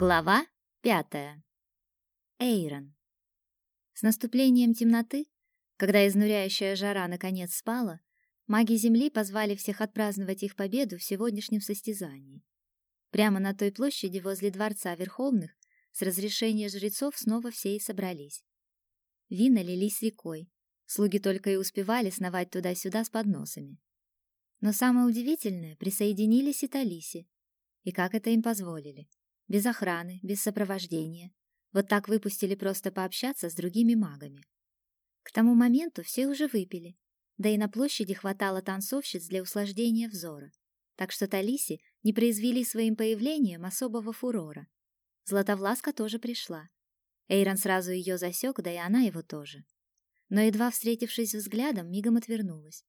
Глава пятая. Эйрон. С наступлением темноты, когда изнуряющая жара наконец спала, маги Земли позвали всех отпраздновать их победу в сегодняшнем состязании. Прямо на той площади возле Дворца Верховных с разрешения жрецов снова все и собрались. Вина лились рекой, слуги только и успевали сновать туда-сюда с подносами. Но самое удивительное, присоединились и Талиси. И как это им позволили? Без охраны, без сопровождения. Вот так выпустили просто пообщаться с другими магами. К тому моменту все уже выпили, да и на площади хватало танцовщиц для услаждения взора, так что Талиси не произвели своим появлением особого фурора. Златовласка тоже пришла. Эйрон сразу ее засек, да и она его тоже. Но едва встретившись взглядом, мигом отвернулась.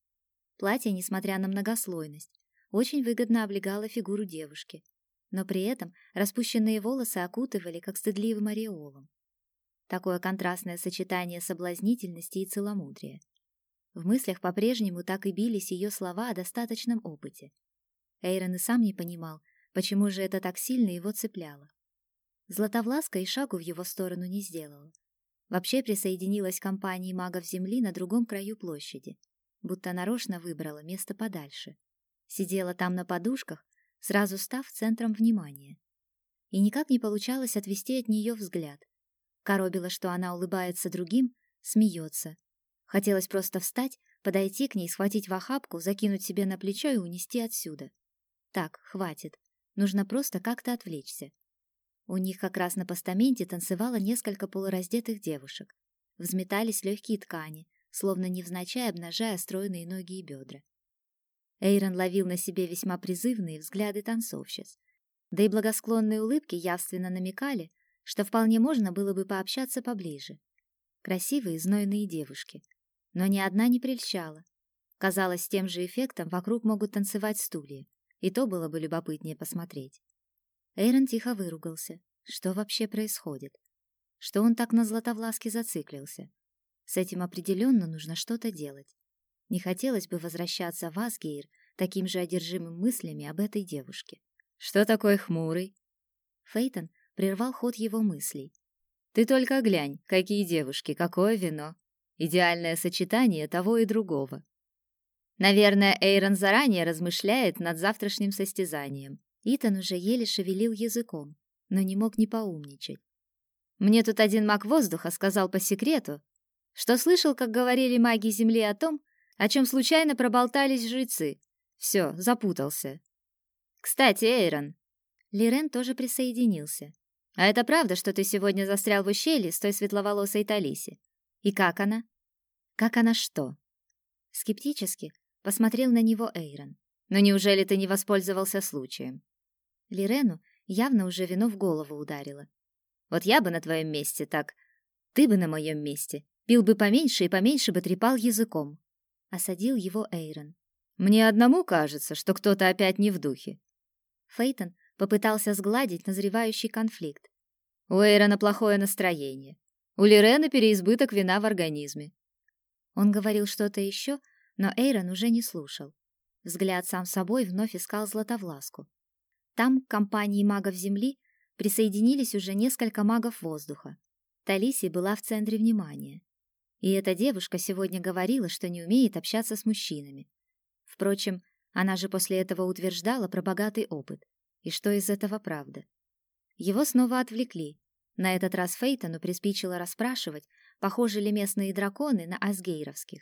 Платье, несмотря на многослойность, очень выгодно облегало фигуру девушки, но при этом распущенные волосы окутывали, как стыдливым ореолом. Такое контрастное сочетание соблазнительности и целомудрия. В мыслях по-прежнему так и бились ее слова о достаточном опыте. Эйрон и сам не понимал, почему же это так сильно его цепляло. Златовласка и шагу в его сторону не сделала. Вообще присоединилась к компании магов Земли на другом краю площади, будто нарочно выбрала место подальше. Сидела там на подушках, сразу став центром внимания. И никак не получалось отвести от нее взгляд. Коробило, что она улыбается другим, смеется. Хотелось просто встать, подойти к ней, схватить в охапку, закинуть себе на плечо и унести отсюда. Так, хватит. Нужно просто как-то отвлечься. У них как раз на постаменте танцевало несколько полураздетых девушек. Взметались легкие ткани, словно невзначай обнажая стройные ноги и бедра. Эйрон ловил на себе весьма призывные взгляды танцовщиц. Да и благосклонные улыбки явственно намекали, что вполне можно было бы пообщаться поближе. Красивые, знойные девушки. Но ни одна не прельщала. Казалось, с тем же эффектом вокруг могут танцевать стулья, и то было бы любопытнее посмотреть. Эйрон тихо выругался. Что вообще происходит? Что он так на Златовласке зациклился? С этим определенно нужно что-то делать. Не хотелось бы возвращаться в Асгейр таким же одержимым мыслями об этой девушке. «Что такое хмурый?» Фейтон прервал ход его мыслей. «Ты только глянь, какие девушки, какое вино. Идеальное сочетание того и другого». Наверное, Эйрон заранее размышляет над завтрашним состязанием. Итан уже еле шевелил языком, но не мог не поумничать. Мне тут один маг воздуха сказал по секрету, что слышал, как говорили маги Земли о том, о чем случайно проболтались жрецы. Все, запутался. Кстати, Эйрон. Лирен тоже присоединился. А это правда, что ты сегодня застрял в ущелье с той светловолосой Талиси? И как она? Как она что? Скептически посмотрел на него Эйрон. Но неужели ты не воспользовался случаем? Лирену явно уже вино в голову ударило. Вот я бы на твоем месте так... Ты бы на моем месте. Пил бы поменьше и поменьше бы трепал языком осадил его Эйрон. Мне одному кажется, что кто-то опять не в духе. Фейтон попытался сгладить назревающий конфликт. У Эйрона плохое настроение. У Лирены переизбыток вина в организме. Он говорил что-то еще, но Эйрон уже не слушал. Взгляд сам собой вновь искал Златовласку. Там, к компании магов Земли, присоединились уже несколько магов воздуха. Талиси была в центре внимания. И эта девушка сегодня говорила, что не умеет общаться с мужчинами. Впрочем, она же после этого утверждала про богатый опыт. И что из этого правда? Его снова отвлекли. На этот раз Фейтону приспичило расспрашивать, похожи ли местные драконы на асгейровских.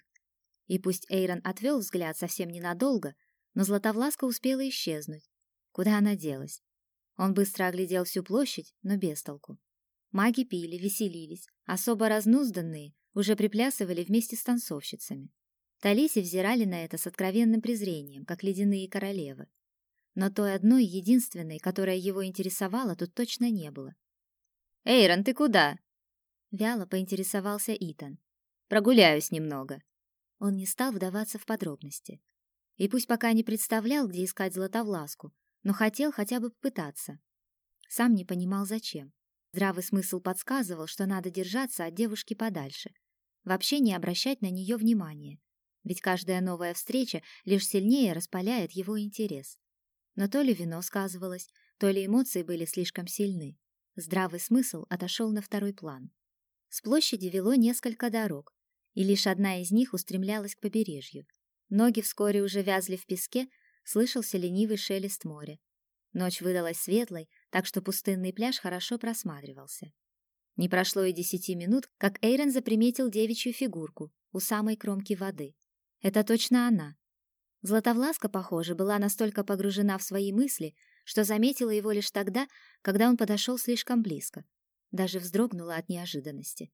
И пусть Эйрон отвел взгляд совсем ненадолго, но Златовласка успела исчезнуть. Куда она делась? Он быстро оглядел всю площадь, но без толку. Маги пили, веселились, особо разнузданные уже приплясывали вместе с танцовщицами. Талиси взирали на это с откровенным презрением, как ледяные королевы. Но той одной, единственной, которая его интересовала, тут точно не было. «Эйрон, ты куда?» Вяло поинтересовался Итан. «Прогуляюсь немного». Он не стал вдаваться в подробности. И пусть пока не представлял, где искать Златовласку, но хотел хотя бы попытаться. Сам не понимал, зачем. Здравый смысл подсказывал, что надо держаться от девушки подальше. Вообще не обращать на нее внимания. Ведь каждая новая встреча лишь сильнее распаляет его интерес. Но то ли вино сказывалось, то ли эмоции были слишком сильны. Здравый смысл отошел на второй план. С площади вело несколько дорог, и лишь одна из них устремлялась к побережью. Ноги вскоре уже вязли в песке, слышался ленивый шелест моря. Ночь выдалась светлой, так что пустынный пляж хорошо просматривался. Не прошло и десяти минут, как Эйрон заприметил девичью фигурку у самой кромки воды. Это точно она. Златовласка, похоже, была настолько погружена в свои мысли, что заметила его лишь тогда, когда он подошел слишком близко. Даже вздрогнула от неожиданности.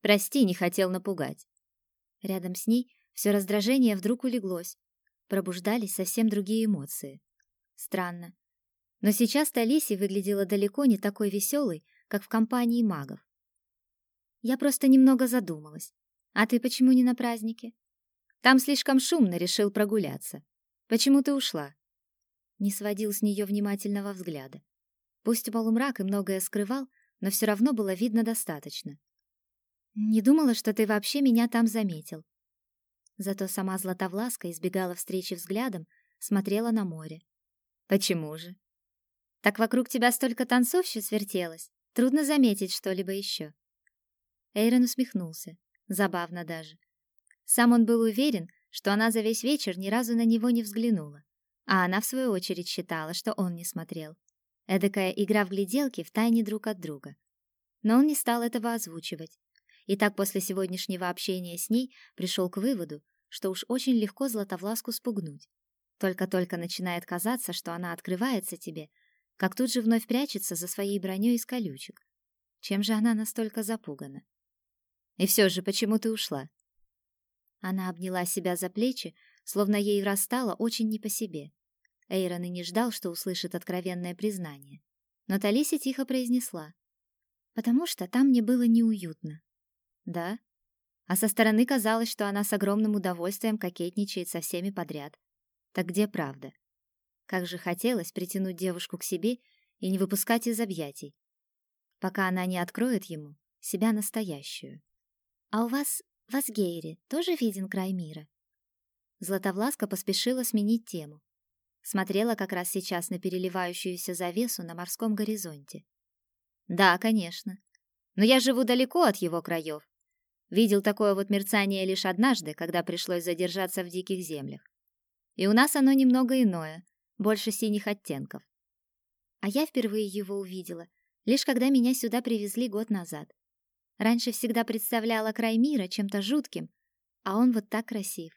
«Прости, не хотел напугать». Рядом с ней все раздражение вдруг улеглось. Пробуждались совсем другие эмоции. Странно. Но сейчас Талиси выглядела далеко не такой веселой, как в компании магов. Я просто немного задумалась. А ты почему не на празднике? Там слишком шумно, решил прогуляться. Почему ты ушла? Не сводил с нее внимательного взгляда. Пусть полумрак и многое скрывал, но все равно было видно достаточно. Не думала, что ты вообще меня там заметил. Зато сама Златовласка избегала встречи взглядом, смотрела на море. Почему же? Так вокруг тебя столько танцовщиц вертелось. Трудно заметить что-либо еще. Эйрон усмехнулся. Забавно даже. Сам он был уверен, что она за весь вечер ни разу на него не взглянула, а она в свою очередь считала, что он не смотрел. Эдакая игра в гляделки в тайне друг от друга. Но он не стал этого озвучивать. И так после сегодняшнего общения с ней пришел к выводу, что уж очень легко Златовласку спугнуть. Только-только начинает казаться, что она открывается тебе, как тут же вновь прячется за своей броней из колючек. Чем же она настолько запугана? И все же, почему ты ушла? Она обняла себя за плечи, словно ей расстало очень не по себе. Эйрон и не ждал, что услышит откровенное признание. Но Талиси тихо произнесла. «Потому что там мне было неуютно». «Да?» А со стороны казалось, что она с огромным удовольствием кокетничает со всеми подряд. Так где правда? Как же хотелось притянуть девушку к себе и не выпускать из объятий, пока она не откроет ему себя настоящую. «А у вас в Асгейре тоже виден край мира?» Златовласка поспешила сменить тему. Смотрела как раз сейчас на переливающуюся завесу на морском горизонте. «Да, конечно. Но я живу далеко от его краев. Видел такое вот мерцание лишь однажды, когда пришлось задержаться в диких землях. И у нас оно немного иное, больше синих оттенков. А я впервые его увидела, лишь когда меня сюда привезли год назад. Раньше всегда представляла край мира чем-то жутким, а он вот так красив.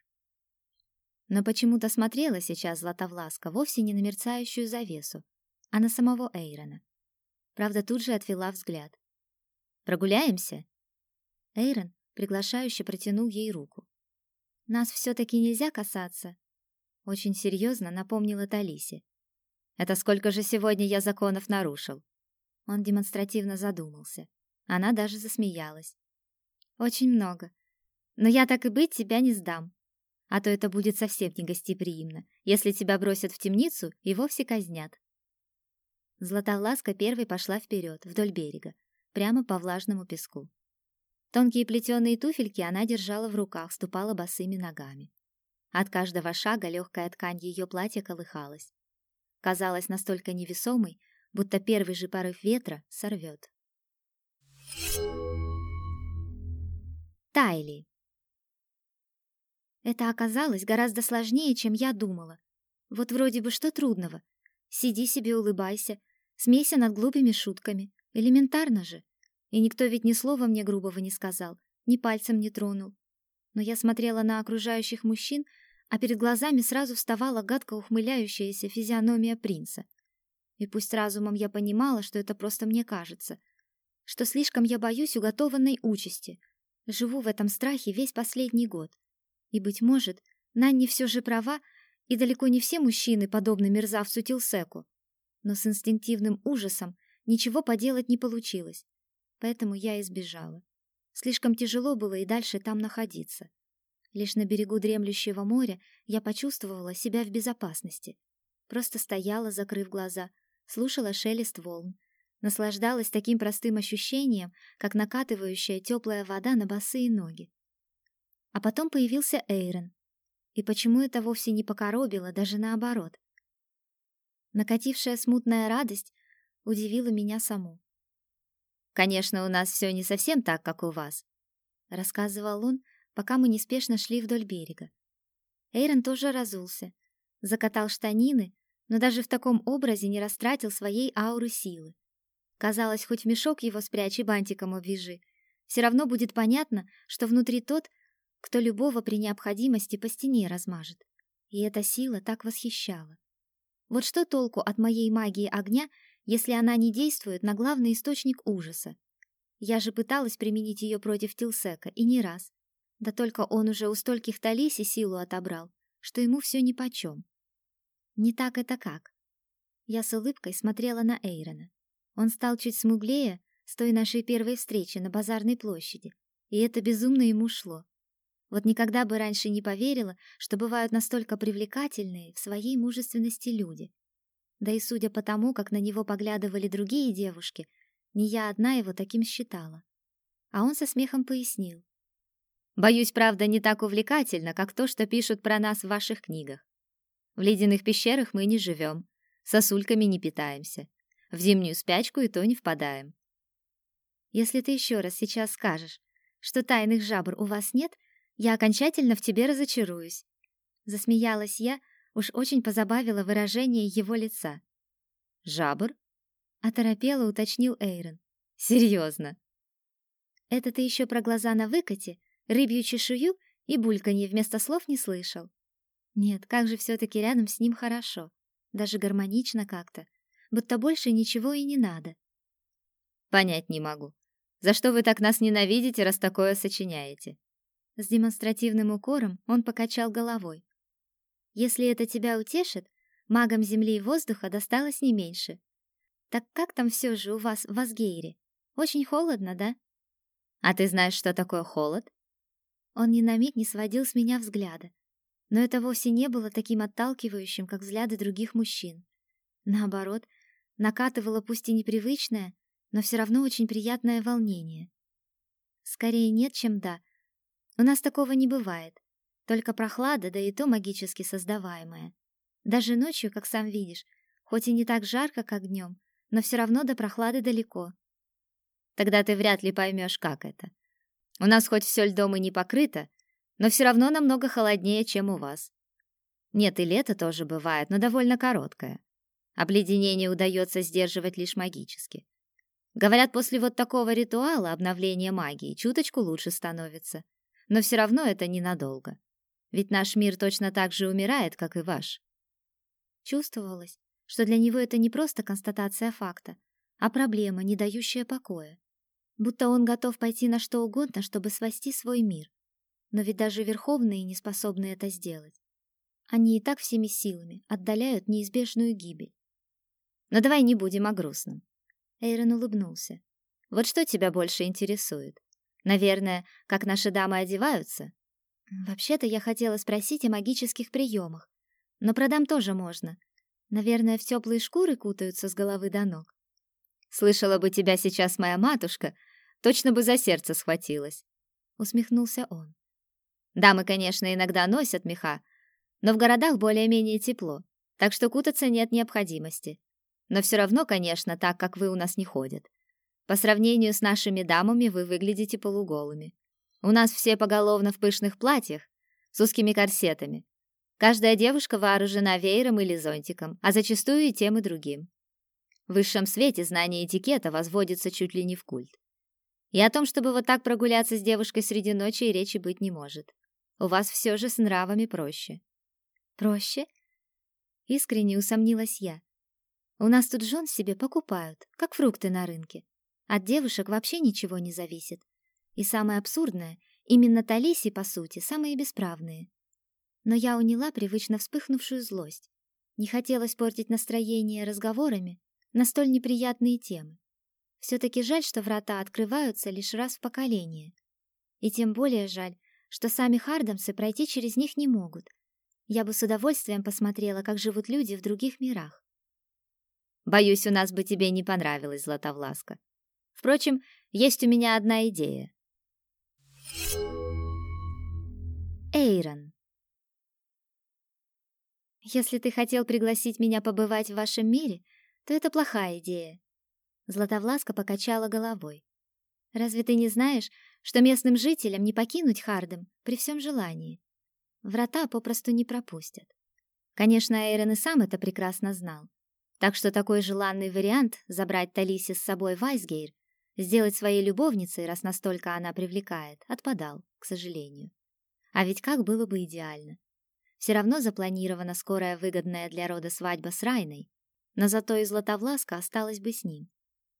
Но почему-то смотрела сейчас Златовласка вовсе не на мерцающую завесу, а на самого Эйрона. Правда, тут же отвела взгляд. «Прогуляемся?» Эйрон приглашающе протянул ей руку. «Нас все-таки нельзя касаться», очень серьезно напомнила Талисе. Это сколько же сегодня я законов нарушил? Он демонстративно задумался. Она даже засмеялась. Очень много. Но я так и быть тебя не сдам. А то это будет совсем не гостеприимно, если тебя бросят в темницу и вовсе казнят. Златовласка первой пошла вперед, вдоль берега, прямо по влажному песку. Тонкие плетеные туфельки она держала в руках, ступала босыми ногами. От каждого шага легкая ткань ее платья колыхалась. Казалась настолько невесомой, будто первый же порыв ветра сорвет. Тайли. Это оказалось гораздо сложнее, чем я думала. Вот вроде бы что трудного? Сиди себе, улыбайся, смейся над глупыми шутками. Элементарно же. И никто ведь ни слова мне грубого не сказал, ни пальцем не тронул. Но я смотрела на окружающих мужчин а перед глазами сразу вставала гадко ухмыляющаяся физиономия принца. И пусть разумом я понимала, что это просто мне кажется, что слишком я боюсь уготованной участи, живу в этом страхе весь последний год. И, быть может, Нанни все же права, и далеко не все мужчины подобны мерзавцу Тилсеку. Но с инстинктивным ужасом ничего поделать не получилось, поэтому я избежала. Слишком тяжело было и дальше там находиться. Лишь на берегу дремлющего моря я почувствовала себя в безопасности. Просто стояла, закрыв глаза, слушала шелест волн, наслаждалась таким простым ощущением, как накатывающая теплая вода на босые ноги. А потом появился Эйрон. И почему это вовсе не покоробило, даже наоборот? Накатившая смутная радость удивило меня саму. Конечно, у нас все не совсем так, как у вас, рассказывал он, пока мы неспешно шли вдоль берега. Эйрон тоже разулся, закатал штанины, но даже в таком образе не растратил своей ауры силы. Казалось, хоть мешок его спрячь и бантиком обвяжи, все равно будет понятно, что внутри тот, кто любого при необходимости по стене размажет. И эта сила так восхищала. Вот что толку от моей магии огня, если она не действует на главный источник ужаса? Я же пыталась применить ее против Тилсека, и не раз. Да только он уже у стольких Талиси силу отобрал, что ему все нипочем. Не так это как. Я с улыбкой смотрела на Эйрона. Он стал чуть смуглее с той нашей первой встречи на базарной площади, и это безумно ему шло. Вот никогда бы раньше не поверила, что бывают настолько привлекательные в своей мужественности люди. Да и судя по тому, как на него поглядывали другие девушки, не я одна его таким считала. А он со смехом пояснил. «Боюсь, правда, не так увлекательно, как то, что пишут про нас в ваших книгах. В ледяных пещерах мы не живем, сосульками не питаемся, в зимнюю спячку и то не впадаем. Если ты еще раз сейчас скажешь, что тайных жабр у вас нет, я окончательно в тебе разочаруюсь. Засмеялась я, уж очень позабавило выражение его лица. Жабр? Оторопело уточнил Эйрон. Серьезно? Это ты еще про глаза на выкате, рыбью чешую и бульканье вместо слов не слышал. Нет, как же все-таки рядом с ним хорошо. Даже гармонично как-то. Будто больше ничего и не надо. Понять не могу. За что вы так нас ненавидите, раз такое сочиняете? С демонстративным укором он покачал головой. Если это тебя утешит, магам земли и воздуха досталось не меньше. Так как там все же у вас в Асгейре? Очень холодно, да? А ты знаешь, что такое холод? Он ни на миг не сводил с меня взгляда, но это вовсе не было таким отталкивающим, как взгляды других мужчин. Наоборот, накатывало пусть и непривычное, но все равно очень приятное волнение. Скорее нет, чем да. У нас такого не бывает. Только прохлада, да и то магически создаваемая. Даже ночью, как сам видишь, хоть и не так жарко, как днем, но все равно до прохлады далеко. Тогда ты вряд ли поймешь, как это. У нас хоть все льдом и не покрыто, но все равно намного холоднее, чем у вас. Нет, и лето тоже бывает, но довольно короткое. Обледенение удается сдерживать лишь магически. Говорят, после вот такого ритуала обновления магии чуточку лучше становится. Но все равно это ненадолго. Ведь наш мир точно так же умирает, как и ваш. Чувствовалось, что для него это не просто констатация факта, а проблема, не дающая покоя. Будто он готов пойти на что угодно, чтобы спасти свой мир. Но ведь даже верховные не способны это сделать. Они и так всеми силами отдаляют неизбежную гибель. Но давай не будем о грустном. Эйрон улыбнулся. Вот что тебя больше интересует? Наверное, как наши дамы одеваются? Вообще-то я хотела спросить о магических приемах, но продам тоже можно. Наверное, в теплые шкуры кутаются с головы до ног. Слышала бы тебя сейчас моя матушка, точно бы за сердце схватилась, усмехнулся он. Дамы, конечно, иногда носят меха, но в городах более-менее тепло, так что кутаться нет необходимости. Но все равно, конечно, так, как вы у нас не ходят. По сравнению с нашими дамами вы выглядите полуголыми. У нас все поголовно в пышных платьях, с узкими корсетами. Каждая девушка вооружена веером или зонтиком, а зачастую и тем, и другим. В высшем свете знание этикета возводится чуть ли не в культ. И о том, чтобы вот так прогуляться с девушкой среди ночи, и речи быть не может. У вас все же с нравами проще. Проще? Искренне усомнилась я. У нас тут жен себе покупают, как фрукты на рынке. От девушек вообще ничего не зависит. И самое абсурдное, именно Талиси, по сути, самые бесправные. Но я уняла привычно вспыхнувшую злость. Не хотелось портить настроение разговорами на столь неприятные темы. Все-таки жаль, что врата открываются лишь раз в поколение. И тем более жаль, что сами хардамсы пройти через них не могут. Я бы с удовольствием посмотрела, как живут люди в других мирах. Боюсь, у нас бы тебе не понравилось, Златовласка. Впрочем, есть у меня одна идея. Эйрон. Если ты хотел пригласить меня побывать в вашем мире, то это плохая идея, Златовласка покачала головой. Разве ты не знаешь, что местным жителям не покинуть Хардем при всем желании? Врата попросту не пропустят. Конечно, Эйрон и сам это прекрасно знал. Так что такой желанный вариант забрать Талиси с собой в Айсгейр, сделать своей любовницей, раз настолько она привлекает, отпадал, к сожалению. А ведь как было бы идеально. Все равно запланирована скорая выгодная для рода свадьба с Райной, но зато и Златовласка осталась бы с ним.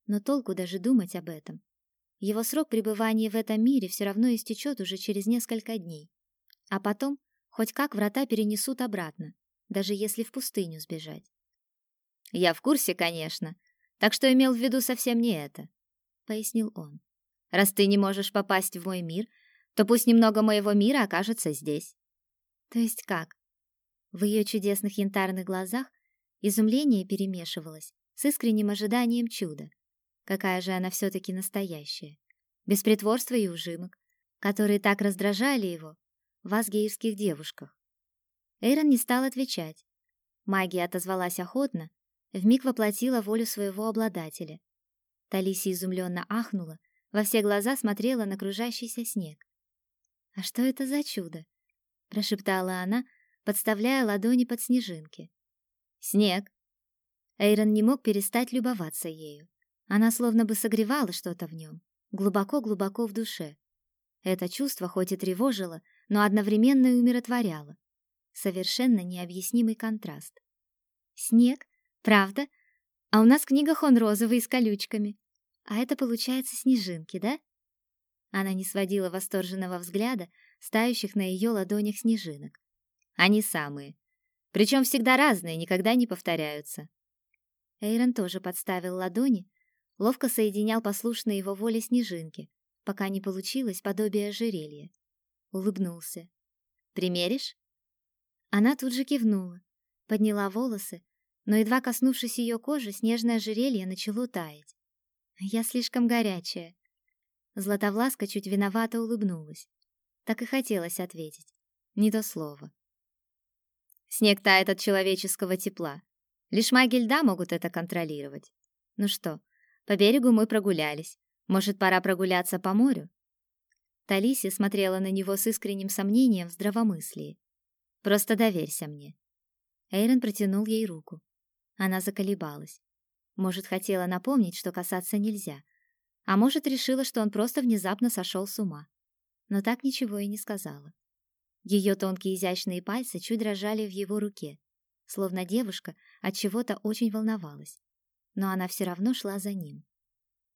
Но толку даже думать об этом. Его срок пребывания в этом мире все равно истечет уже через несколько дней. А потом хоть как врата перенесут обратно, даже если в пустыню сбежать. Я в курсе, конечно, так что имел в виду совсем не это, пояснил он. Раз ты не можешь попасть в мой мир, то пусть немного моего мира окажется здесь. То есть как? В ее чудесных янтарных глазах изумление перемешивалось с искренним ожиданием чуда. Какая же она все таки настоящая, без притворства и ужимок, которые так раздражали его в асгейрских девушках. Эйрон не стал отвечать. Магия отозвалась охотно, вмиг воплотила волю своего обладателя. Талиси изумленно ахнула, во все глаза смотрела на кружащийся снег. «А что это за чудо?» — прошептала она, подставляя ладони под снежинки. «Снег!» Эйрон не мог перестать любоваться ею. Она словно бы согревала что-то в нем, глубоко-глубоко в душе. Это чувство хоть и тревожило, но одновременно и умиротворяло. Совершенно необъяснимый контраст. Снег? Правда? А у нас в книгах он розовый с колючками. А это получается снежинки, да? Она не сводила восторженного взгляда стающих на ее ладонях снежинок. Они самые. Причем всегда разные, никогда не повторяются. Эйрон тоже подставил ладони, ловко соединял послушные его воле снежинки, пока не получилось подобие ожерелья. Улыбнулся. «Примеришь?» Она тут же кивнула, подняла волосы, но едва коснувшись ее кожи, снежное ожерелье начало таять. «Я слишком горячая». Златовласка чуть виновато улыбнулась. Так и хотелось ответить. Не то слово. Снег тает от человеческого тепла. Лишь маги льда могут это контролировать. Ну что, по берегу мы прогулялись. Может, пора прогуляться по морю? Талиси смотрела на него с искренним сомнением в здравомыслии. Просто доверься мне. Эйрон протянул ей руку. Она заколебалась. Может, хотела напомнить, что касаться нельзя, а может, решила, что он просто внезапно сошел с ума. Но так ничего и не сказала. Ее тонкие изящные пальцы чуть дрожали в его руке, словно девушка от чего-то очень волновалась. Но она все равно шла за ним.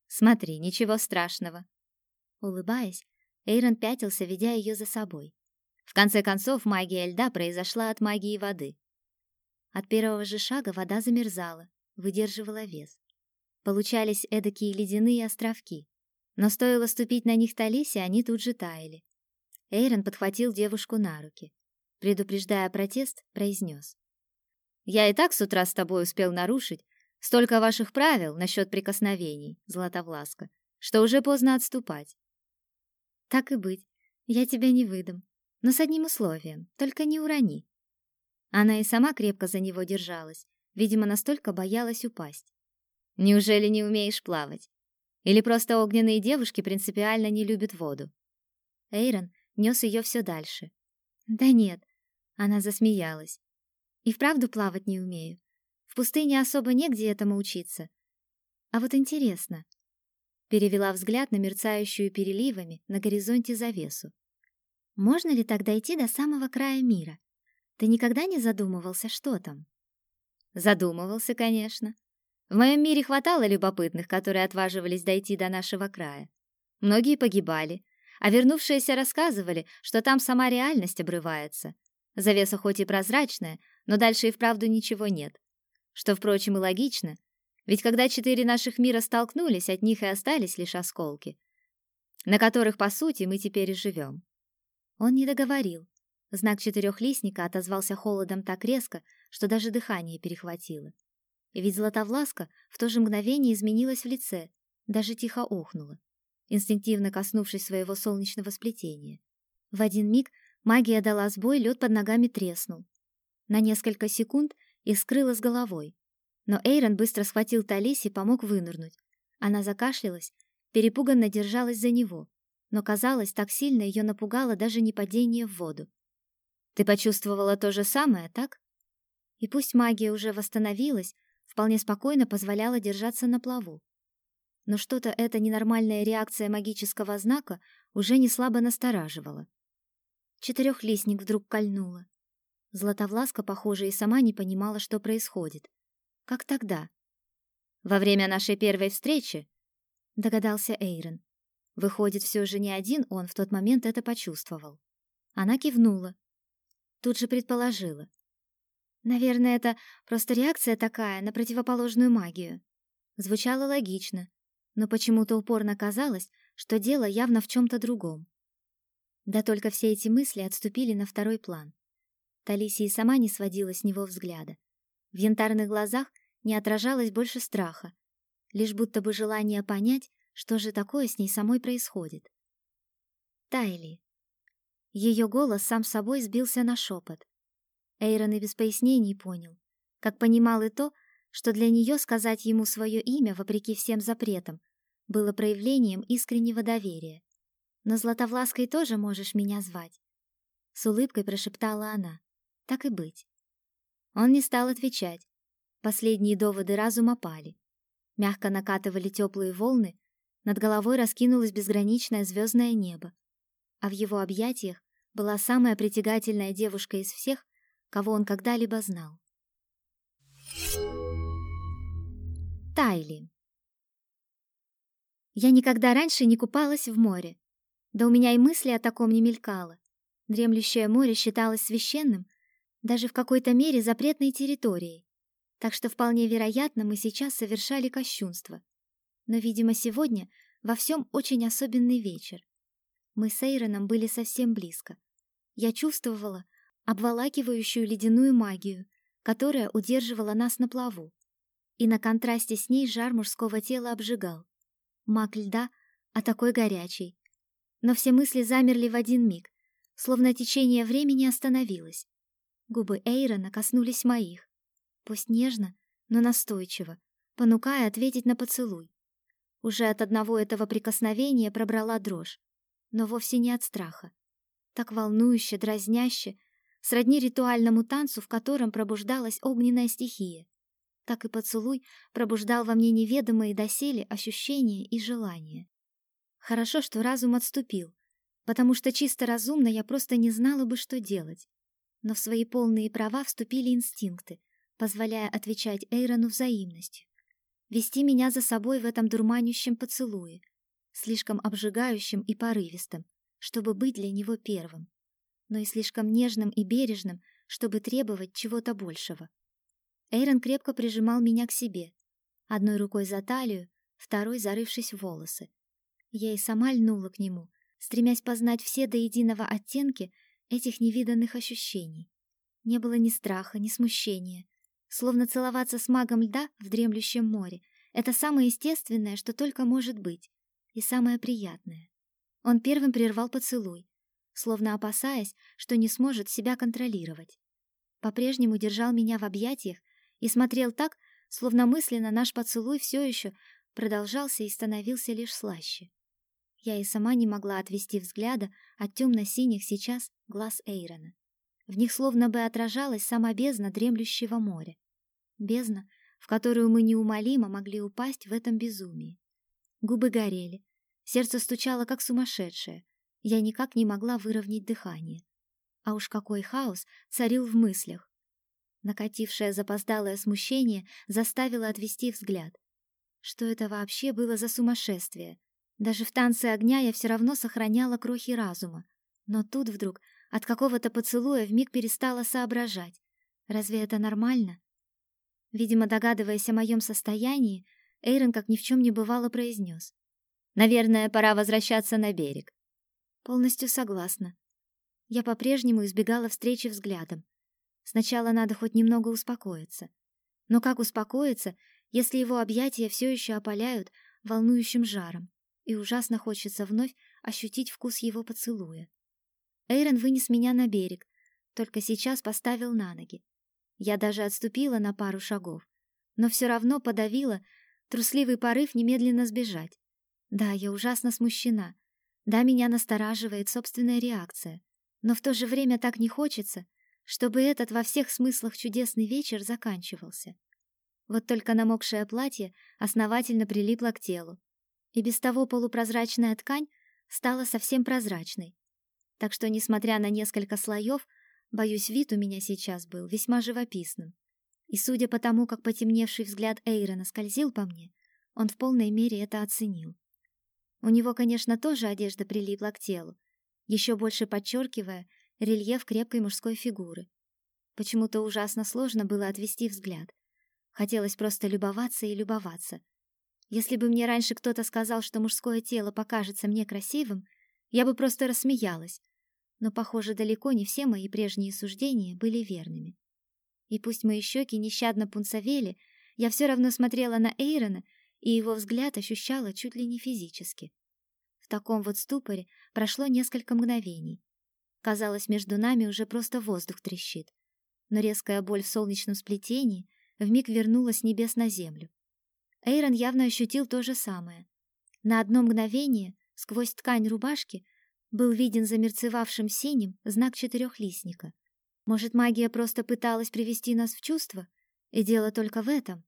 Смотри, ничего страшного. Улыбаясь, Эйрон пятился, ведя ее за собой. В конце концов, магия льда произошла от магии воды. От первого же шага вода замерзала, выдерживала вес. Получались эдакие ледяные островки, но стоило ступить на них Талисе, они тут же таяли. Эйрон подхватил девушку на руки. Предупреждая протест, произнес. «Я и так с утра с тобой успел нарушить, Столько ваших правил насчет прикосновений, Златовласка, что уже поздно отступать. Так и быть, я тебя не выдам, но с одним условием, только не урони. Она и сама крепко за него держалась, видимо, настолько боялась упасть. Неужели не умеешь плавать? Или просто огненные девушки принципиально не любят воду? Эйрон нес ее все дальше. Да нет, она засмеялась. И вправду плавать не умею. В пустыне особо негде этому учиться. А вот интересно. Перевела взгляд на мерцающую переливами на горизонте завесу. Можно ли так дойти до самого края мира? Ты никогда не задумывался, что там? Задумывался, конечно. В моем мире хватало любопытных, которые отваживались дойти до нашего края. Многие погибали, а вернувшиеся рассказывали, что там сама реальность обрывается. Завеса хоть и прозрачная, но дальше и вправду ничего нет. Что, впрочем, и логично, ведь когда четыре наших мира столкнулись, от них и остались лишь осколки, на которых, по сути, мы теперь и живем. Он не договорил. Знак четырехлистника отозвался холодом так резко, что даже дыхание перехватило. Ведь Златовласка в то же мгновение изменилась в лице, даже тихо охнула, инстинктивно коснувшись своего солнечного сплетения. В один миг магия дала сбой, лед под ногами треснул. На несколько секунд и скрыла с головой. Но Эйрон быстро схватил Талис и помог вынырнуть. Она закашлялась, перепуганно держалась за него, но казалось, так сильно ее напугало даже не падение в воду. Ты почувствовала то же самое, так? И пусть магия уже восстановилась, вполне спокойно позволяла держаться на плаву. Но что-то эта ненормальная реакция магического знака уже не слабо настораживала. Четырехлистник вдруг кольнула. Златовласка, похоже, и сама не понимала, что происходит. Как тогда? Во время нашей первой встречи, догадался Эйрон. Выходит, все же не один он в тот момент это почувствовал. Она кивнула. Тут же предположила: Наверное, это просто реакция такая на противоположную магию. Звучало логично, но почему-то упорно казалось, что дело явно в чем то другом. Да только все эти мысли отступили на второй план. Талисия сама не сводила с него взгляда. В янтарных глазах не отражалось больше страха, лишь будто бы желание понять, что же такое с ней самой происходит. Тайли. Ее голос сам собой сбился на шепот. Эйрон и без пояснений понял, как понимал и то, что для нее сказать ему свое имя вопреки всем запретам было проявлением искреннего доверия. Но Златовлаской тоже можешь меня звать, с улыбкой прошептала она. Так и быть. Он не стал отвечать. Последние доводы разума пали. Мягко накатывали теплые волны, над головой раскинулось безграничное звездное небо, а в его объятиях была самая притягательная девушка из всех, кого он когда-либо знал. Тайли. Я никогда раньше не купалась в море. Да у меня и мысли о таком не мелькало. Дремлющее море считалось священным, даже в какой-то мере запретной территорией. Так что вполне вероятно, мы сейчас совершали кощунство. Но, видимо, сегодня во всем очень особенный вечер. Мы с Эйроном были совсем близко. Я чувствовала, обволакивающую ледяную магию, которая удерживала нас на плаву. И на контрасте с ней жар мужского тела обжигал. Маг льда, а такой горячий. Но все мысли замерли в один миг, словно течение времени остановилось. Губы Эйрона коснулись моих. Пусть нежно, но настойчиво, понукая ответить на поцелуй. Уже от одного этого прикосновения пробрала дрожь, но вовсе не от страха. Так волнующе, дразняще, сродни ритуальному танцу, в котором пробуждалась огненная стихия. Так и поцелуй пробуждал во мне неведомые доселе ощущения и желания. Хорошо, что разум отступил, потому что чисто разумно я просто не знала бы, что делать. Но в свои полные права вступили инстинкты, позволяя отвечать Эйрону взаимностью, вести меня за собой в этом дурманящем поцелуе, слишком обжигающим и порывистым, чтобы быть для него первым но и слишком нежным и бережным, чтобы требовать чего-то большего. Эйрон крепко прижимал меня к себе, одной рукой за талию, второй зарывшись в волосы. Я и сама льнула к нему, стремясь познать все до единого оттенки этих невиданных ощущений. Не было ни страха, ни смущения. Словно целоваться с магом льда в дремлющем море — это самое естественное, что только может быть, и самое приятное. Он первым прервал поцелуй, словно опасаясь, что не сможет себя контролировать. По-прежнему держал меня в объятиях и смотрел так, словно мысленно наш поцелуй все еще продолжался и становился лишь слаще. Я и сама не могла отвести взгляда от темно-синих сейчас глаз Эйрона. В них словно бы отражалась сама бездна дремлющего моря. Бездна, в которую мы неумолимо могли упасть в этом безумии. Губы горели, сердце стучало как сумасшедшее, я никак не могла выровнять дыхание. А уж какой хаос царил в мыслях. Накатившее запоздалое смущение заставило отвести взгляд. Что это вообще было за сумасшествие? Даже в танце огня я все равно сохраняла крохи разума. Но тут вдруг от какого-то поцелуя вмиг перестала соображать. Разве это нормально? Видимо, догадываясь о моем состоянии, Эйрон, как ни в чем не бывало, произнес. «Наверное, пора возвращаться на берег. Полностью согласна. Я по-прежнему избегала встречи взглядом. Сначала надо хоть немного успокоиться. Но как успокоиться, если его объятия все еще опаляют волнующим жаром, и ужасно хочется вновь ощутить вкус его поцелуя. Эйрон вынес меня на берег, только сейчас поставил на ноги. Я даже отступила на пару шагов, но все равно подавила трусливый порыв немедленно сбежать. Да, я ужасно смущена. Да, меня настораживает собственная реакция. Но в то же время так не хочется, чтобы этот во всех смыслах чудесный вечер заканчивался. Вот только намокшее платье основательно прилипло к телу, и без того полупрозрачная ткань стала совсем прозрачной. Так что, несмотря на несколько слоев, боюсь, вид у меня сейчас был весьма живописным. И судя по тому, как потемневший взгляд Эйрона скользил по мне, он в полной мере это оценил. У него, конечно, тоже одежда прилипла к телу, еще больше подчеркивая рельеф крепкой мужской фигуры. Почему-то ужасно сложно было отвести взгляд. Хотелось просто любоваться и любоваться. Если бы мне раньше кто-то сказал, что мужское тело покажется мне красивым, я бы просто рассмеялась. Но, похоже, далеко не все мои прежние суждения были верными. И пусть мои щеки нещадно пунцовели, я все равно смотрела на Эйрона, и его взгляд ощущала чуть ли не физически. В таком вот ступоре прошло несколько мгновений. Казалось, между нами уже просто воздух трещит. Но резкая боль в солнечном сплетении вмиг вернула с небес на землю. Эйрон явно ощутил то же самое. На одно мгновение сквозь ткань рубашки был виден замерцевавшим синим знак четырехлистника — может, магия просто пыталась привести нас в чувство? И дело только в этом.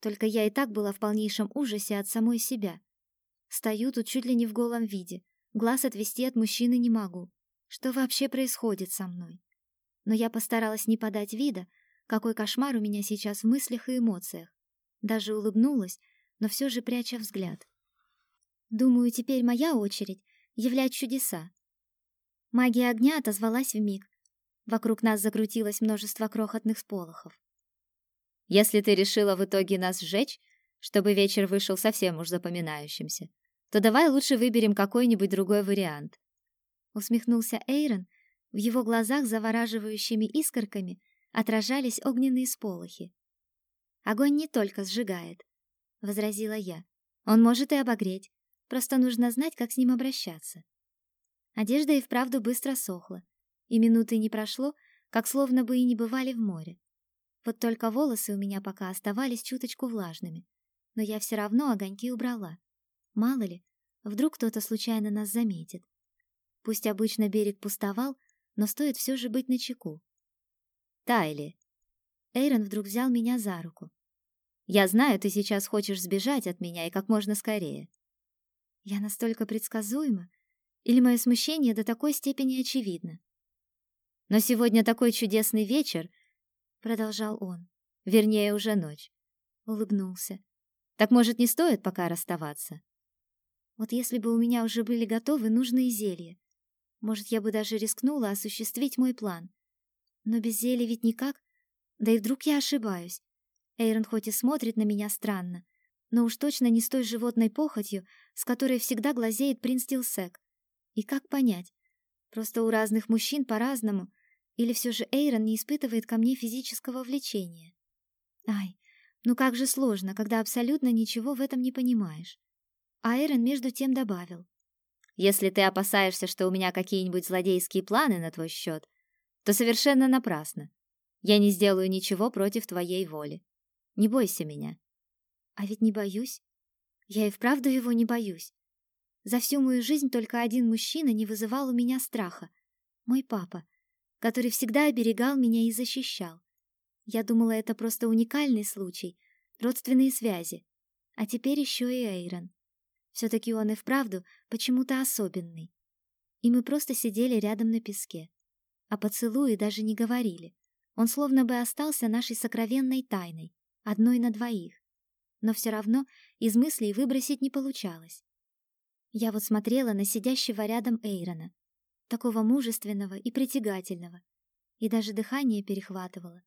Только я и так была в полнейшем ужасе от самой себя. Стою тут чуть ли не в голом виде. Глаз отвести от мужчины не могу. Что вообще происходит со мной? Но я постаралась не подать вида, какой кошмар у меня сейчас в мыслях и эмоциях. Даже улыбнулась, но все же пряча взгляд. Думаю, теперь моя очередь являть чудеса. Магия огня отозвалась в миг, Вокруг нас закрутилось множество крохотных сполохов. Если ты решила в итоге нас сжечь, чтобы вечер вышел совсем уж запоминающимся, то давай лучше выберем какой-нибудь другой вариант. Усмехнулся Эйрон, в его глазах завораживающими искорками отражались огненные сполохи. Огонь не только сжигает, возразила я. Он может и обогреть. Просто нужно знать, как с ним обращаться. Одежда и вправду быстро сохла, и минуты не прошло, как словно бы и не бывали в море. Вот только волосы у меня пока оставались чуточку влажными, но я все равно огоньки убрала. Мало ли, вдруг кто-то случайно нас заметит. Пусть обычно берег пустовал, но стоит все же быть начеку. Тайли. Эйрон вдруг взял меня за руку. Я знаю, ты сейчас хочешь сбежать от меня и как можно скорее. Я настолько предсказуема, или мое смущение до такой степени очевидно? Но сегодня такой чудесный вечер, продолжал он. Вернее, уже ночь. Улыбнулся. Так может, не стоит пока расставаться? Вот если бы у меня уже были готовы нужные зелья, может, я бы даже рискнула осуществить мой план. Но без зелья ведь никак. Да и вдруг я ошибаюсь. Эйрон хоть и смотрит на меня странно, но уж точно не с той животной похотью, с которой всегда глазеет принц Тилсек. И как понять? Просто у разных мужчин по-разному, или все же Эйрон не испытывает ко мне физического влечения? Ай, ну как же сложно, когда абсолютно ничего в этом не понимаешь. А Эйрон между тем добавил. Если ты опасаешься, что у меня какие-нибудь злодейские планы на твой счет, то совершенно напрасно. Я не сделаю ничего против твоей воли. Не бойся меня. А ведь не боюсь. Я и вправду его не боюсь. За всю мою жизнь только один мужчина не вызывал у меня страха. Мой папа который всегда оберегал меня и защищал. Я думала, это просто уникальный случай, родственные связи. А теперь еще и Эйрон. Все-таки он и вправду почему-то особенный. И мы просто сидели рядом на песке. О поцелуе даже не говорили. Он словно бы остался нашей сокровенной тайной, одной на двоих. Но все равно из мыслей выбросить не получалось. Я вот смотрела на сидящего рядом Эйрона, такого мужественного и притягательного, и даже дыхание перехватывало.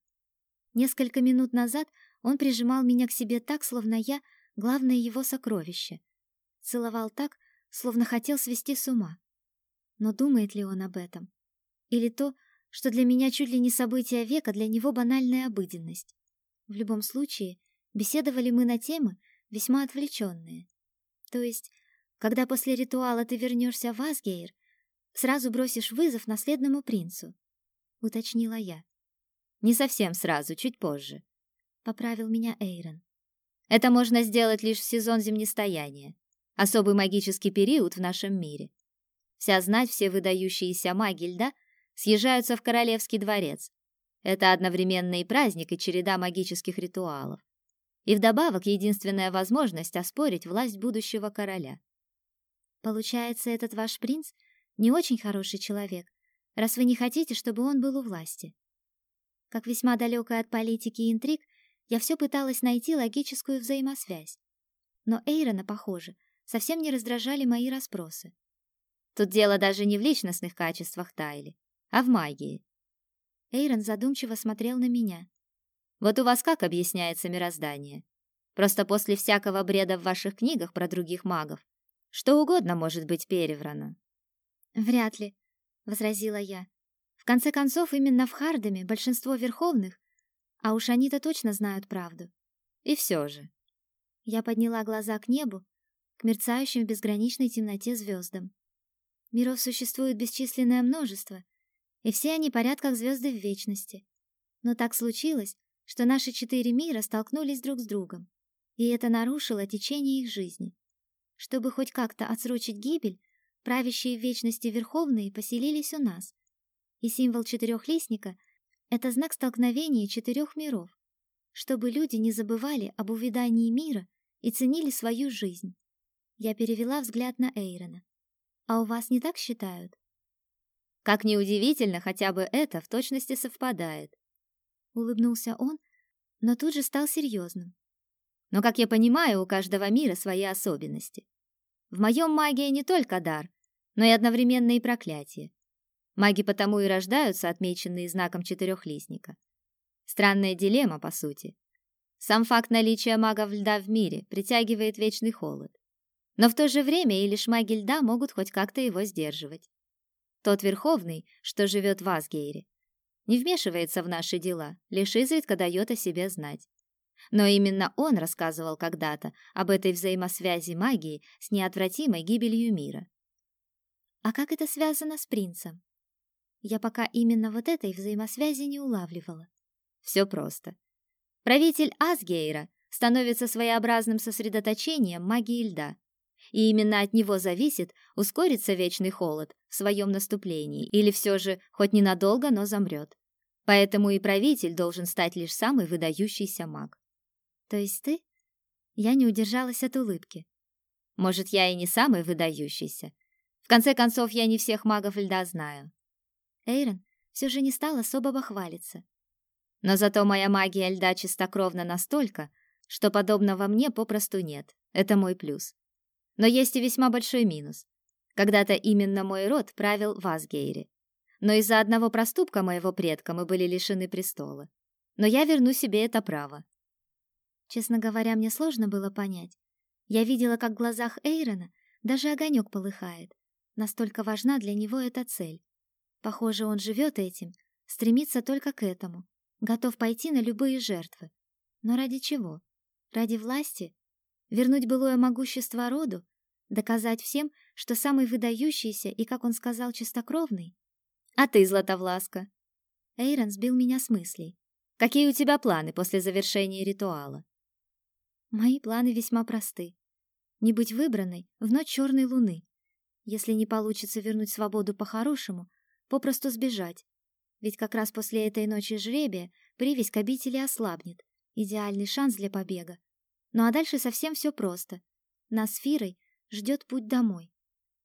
Несколько минут назад он прижимал меня к себе так, словно я главное его сокровище. Целовал так, словно хотел свести с ума. Но думает ли он об этом? Или то, что для меня чуть ли не событие века, для него банальная обыденность? В любом случае, беседовали мы на темы весьма отвлеченные. То есть, когда после ритуала ты вернешься в Асгейр, Сразу бросишь вызов наследному принцу, уточнила я. Не совсем сразу, чуть позже, поправил меня Эйрон. Это можно сделать лишь в сезон землестояния, особый магический период в нашем мире. Вся знать, все выдающиеся маги льда съезжаются в королевский дворец. Это одновременно и праздник, и череда магических ритуалов. И вдобавок единственная возможность оспорить власть будущего короля. Получается, этот ваш принц не очень хороший человек, раз вы не хотите, чтобы он был у власти. Как весьма далекая от политики и интриг, я все пыталась найти логическую взаимосвязь. Но Эйрона, похоже, совсем не раздражали мои расспросы. Тут дело даже не в личностных качествах Тайли, а в магии. Эйрон задумчиво смотрел на меня. Вот у вас как объясняется мироздание? Просто после всякого бреда в ваших книгах про других магов что угодно может быть переврано. Вряд ли, возразила я. В конце концов, именно в Хардеме большинство верховных, а уж они-то точно знают правду. И все же. Я подняла глаза к небу, к мерцающим в безграничной темноте звездам. Миров существует бесчисленное множество, и все они парят как звезды в вечности. Но так случилось, что наши четыре мира столкнулись друг с другом, и это нарушило течение их жизни. Чтобы хоть как-то отсрочить гибель, правящие в вечности верховные поселились у нас. И символ четырехлистника — это знак столкновения четырех миров, чтобы люди не забывали об увядании мира и ценили свою жизнь. Я перевела взгляд на Эйрона. А у вас не так считают? Как неудивительно, хотя бы это в точности совпадает. Улыбнулся он, но тут же стал серьезным. Но, как я понимаю, у каждого мира свои особенности. В моем магия не только дар, но и одновременно и проклятие. Маги потому и рождаются, отмеченные знаком четырехлистника. Странная дилемма, по сути. Сам факт наличия магов льда в мире притягивает вечный холод. Но в то же время и лишь маги льда могут хоть как-то его сдерживать. Тот Верховный, что живет в Асгейре, не вмешивается в наши дела, лишь изредка дает о себе знать. Но именно он рассказывал когда-то об этой взаимосвязи магии с неотвратимой гибелью мира. А как это связано с принцем? Я пока именно вот этой взаимосвязи не улавливала. Все просто. Правитель Асгейра становится своеобразным сосредоточением магии льда. И именно от него зависит, ускорится вечный холод в своем наступлении или все же хоть ненадолго, но замрет. Поэтому и правитель должен стать лишь самый выдающийся маг. То есть ты? Я не удержалась от улыбки. Может, я и не самый выдающийся. В конце концов, я не всех магов льда знаю. Эйрон все же не стал особо бахвалиться. Но зато моя магия льда чистокровна настолько, что подобного мне попросту нет. Это мой плюс. Но есть и весьма большой минус. Когда-то именно мой род правил в Асгейре. Но из-за одного проступка моего предка мы были лишены престола. Но я верну себе это право. Честно говоря, мне сложно было понять. Я видела, как в глазах Эйрона даже огонек полыхает. Настолько важна для него эта цель. Похоже, он живет этим, стремится только к этому, готов пойти на любые жертвы. Но ради чего? Ради власти? Вернуть былое могущество роду? Доказать всем, что самый выдающийся и, как он сказал, чистокровный? А ты, Златовласка? Эйрон сбил меня с мыслей. Какие у тебя планы после завершения ритуала? Мои планы весьма просты. Не быть выбранной в ночь черной луны. Если не получится вернуть свободу по-хорошему, попросту сбежать. Ведь как раз после этой ночи жребия привязь к обители ослабнет. Идеальный шанс для побега. Ну а дальше совсем все просто. Нас с Фирой ждет путь домой.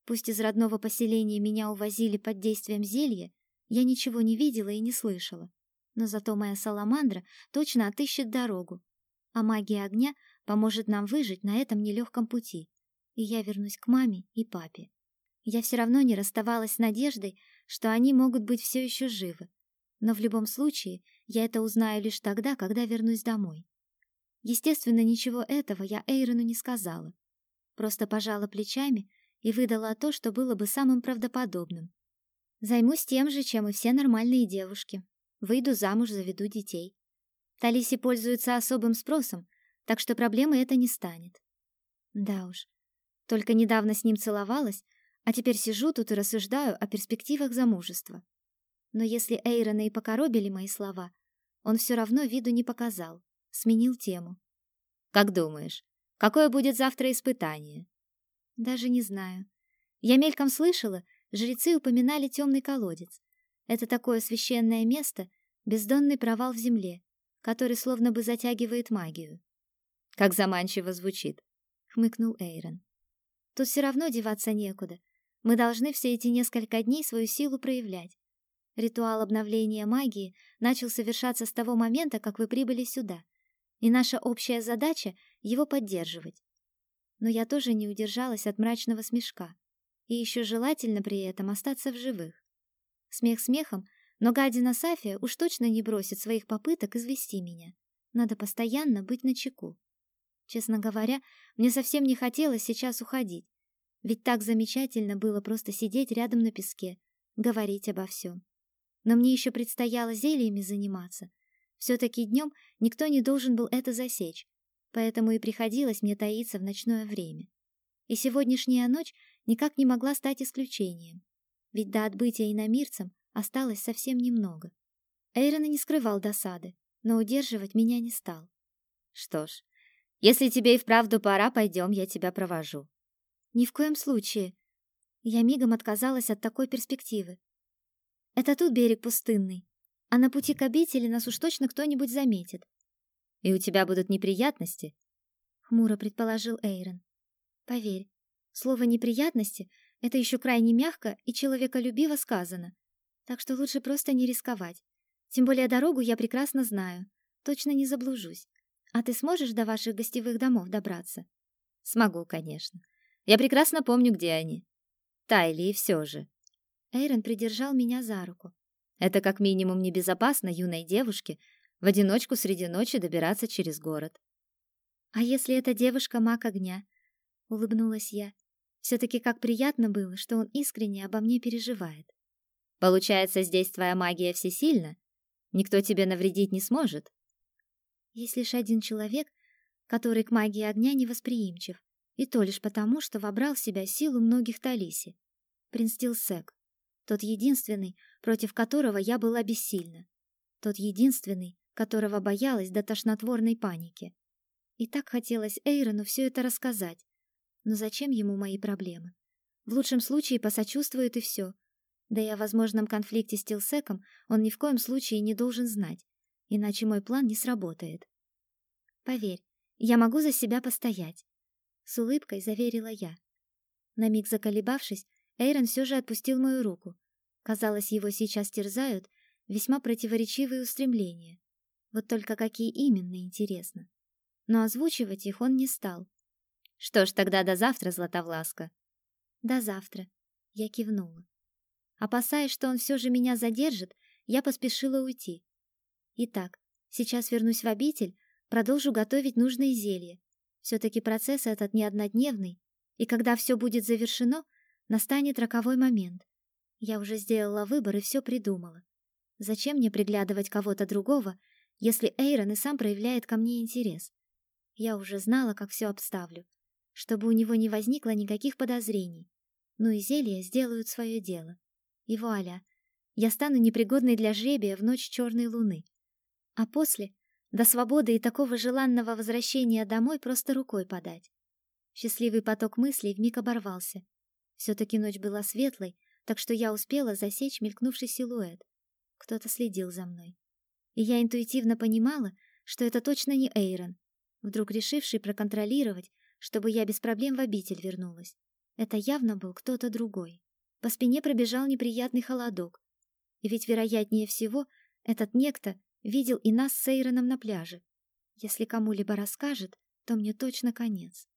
Пусть из родного поселения меня увозили под действием зелья, я ничего не видела и не слышала. Но зато моя саламандра точно отыщет дорогу. А магия огня поможет нам выжить на этом нелегком пути, и я вернусь к маме и папе. Я все равно не расставалась с надеждой, что они могут быть все еще живы, но в любом случае я это узнаю лишь тогда, когда вернусь домой. Естественно, ничего этого я Эйрону не сказала, просто пожала плечами и выдала то, что было бы самым правдоподобным. Займусь тем же, чем и все нормальные девушки. Выйду замуж, заведу детей. Талиси пользуется особым спросом, так что проблемы это не станет. Да уж. Только недавно с ним целовалась, а теперь сижу тут и рассуждаю о перспективах замужества. Но если Эйрона и покоробили мои слова, он все равно виду не показал, сменил тему. Как думаешь, какое будет завтра испытание? Даже не знаю. Я мельком слышала, жрецы упоминали темный колодец. Это такое священное место, бездонный провал в земле, который словно бы затягивает магию. Как заманчиво звучит, хмыкнул Эйрон. Тут все равно деваться некуда. Мы должны все эти несколько дней свою силу проявлять. Ритуал обновления магии начал совершаться с того момента, как вы прибыли сюда, и наша общая задача — его поддерживать. Но я тоже не удержалась от мрачного смешка, и еще желательно при этом остаться в живых. Смех смехом, но гадина Сафия уж точно не бросит своих попыток извести меня. Надо постоянно быть начеку. Честно говоря, мне совсем не хотелось сейчас уходить, ведь так замечательно было просто сидеть рядом на песке, говорить обо всем. Но мне еще предстояло зельями заниматься. Все-таки днем никто не должен был это засечь, поэтому и приходилось мне таиться в ночное время. И сегодняшняя ночь никак не могла стать исключением, ведь до отбытия иномирцам осталось совсем немного. Эйрон не скрывал досады, но удерживать меня не стал. Что ж, если тебе и вправду пора, пойдем, я тебя провожу. Ни в коем случае. Я мигом отказалась от такой перспективы. Это тут берег пустынный, а на пути к обители нас уж точно кто-нибудь заметит. И у тебя будут неприятности? Хмуро предположил Эйрон. Поверь, слово «неприятности» — это еще крайне мягко и человеколюбиво сказано, так что лучше просто не рисковать. Тем более дорогу я прекрасно знаю, точно не заблужусь. А ты сможешь до ваших гостевых домов добраться? Смогу, конечно. Я прекрасно помню, где они. Тайли и все же. Эйрон придержал меня за руку. Это как минимум небезопасно юной девушке в одиночку среди ночи добираться через город. А если эта девушка маг огня? Улыбнулась я. все таки как приятно было, что он искренне обо мне переживает. Получается, здесь твоя магия всесильна? Никто тебе навредить не сможет? Есть лишь один человек, который к магии огня невосприимчив, и то лишь потому, что вобрал в себя силу многих Талиси. Принц Тилсек. Тот единственный, против которого я была бессильна. Тот единственный, которого боялась до тошнотворной паники. И так хотелось Эйрону все это рассказать. Но зачем ему мои проблемы? В лучшем случае посочувствует и все. Да и о возможном конфликте с Тилсеком он ни в коем случае не должен знать, иначе мой план не сработает. Поверь, я могу за себя постоять, с улыбкой заверила я. На миг заколебавшись, Эйрон все же отпустил мою руку. Казалось, его сейчас терзают весьма противоречивые устремления. Вот только какие именно, интересно. Но озвучивать их он не стал. Что ж, тогда до завтра, Златовласка. До завтра, я кивнула. Опасаясь, что он все же меня задержит, я поспешила уйти. Итак, сейчас вернусь в обитель, продолжу готовить нужные зелья. все таки процесс этот не однодневный, и когда все будет завершено, настанет роковой момент. Я уже сделала выбор и все придумала. Зачем мне приглядывать кого-то другого, если Эйрон и сам проявляет ко мне интерес? Я уже знала, как все обставлю, чтобы у него не возникло никаких подозрений. Ну и зелья сделают свое дело. И вуаля, я стану непригодной для жребия в ночь черной луны. А после, до свободы и такого желанного возвращения домой просто рукой подать. Счастливый поток мыслей вмиг оборвался. Все-таки ночь была светлой, так что я успела засечь мелькнувший силуэт. Кто-то следил за мной. И я интуитивно понимала, что это точно не Эйрон, вдруг решивший проконтролировать, чтобы я без проблем в обитель вернулась. Это явно был кто-то другой. По спине пробежал неприятный холодок. И ведь, вероятнее всего, этот некто видел и нас с Эйроном на пляже. Если кому-либо расскажет, то мне точно конец.